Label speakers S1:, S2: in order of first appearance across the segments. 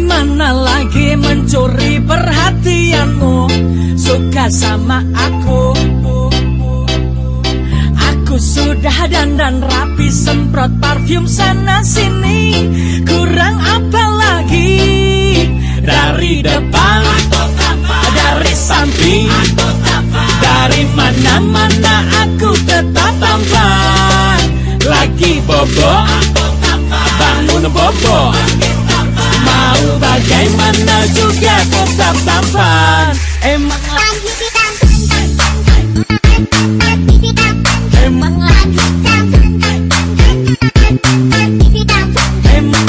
S1: mana lagi mencuri perhatianmu? Suka sama aku. Aku sudah dandan rapi Semprot parfum sana sini. Kurang apa lagi? Dari depan Dari samping Dari mana-mana aku tetap tampan Lagi bobo Bangun bobo Mau bagaimana juga tetap tampan Emang Emang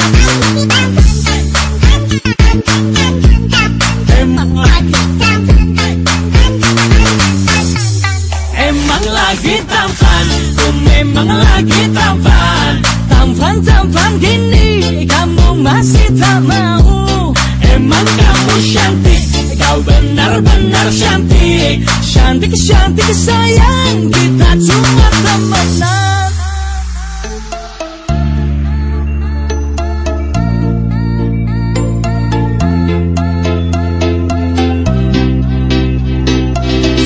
S1: Emang lagi tampan Ku memang lagi tampan Tampan-tampan gini Kamu cantik Cantik-cantik sayang Kita cuma temenan.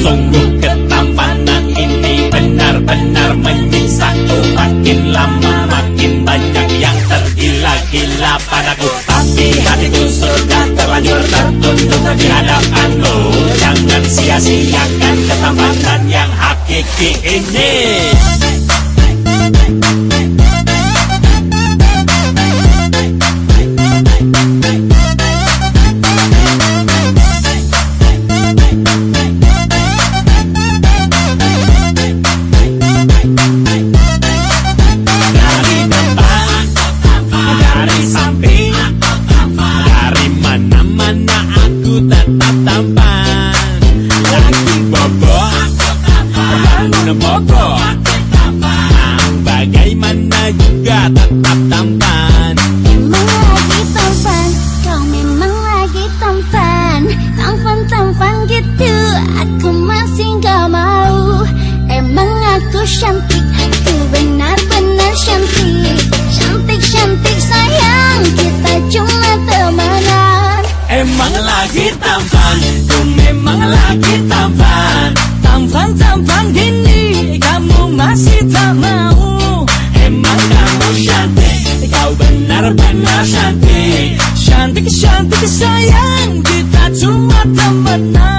S1: Sungguh ketampanan ini benar-benar menyiksaku Makin lama makin banyak yang tergila-gila padaku. Tapi hatiku sudah terlanjur tertutup di hadapanmu Jangan sia-siakan ketampanan yang hakiki ini. Dari samping,
S2: aku masih gak mau. Emang aku cantik, aku benar-benar cantik. Cantik-cantik sayang, kita cuma temenan.
S1: Emang lagi tampan, ku memang lagi tampan. Tampan-tampan gini, kamu masih tak mau. Emang kamu cantik, kau benar-benar cantik. Cantik-cantik sayang, kita cuma temenan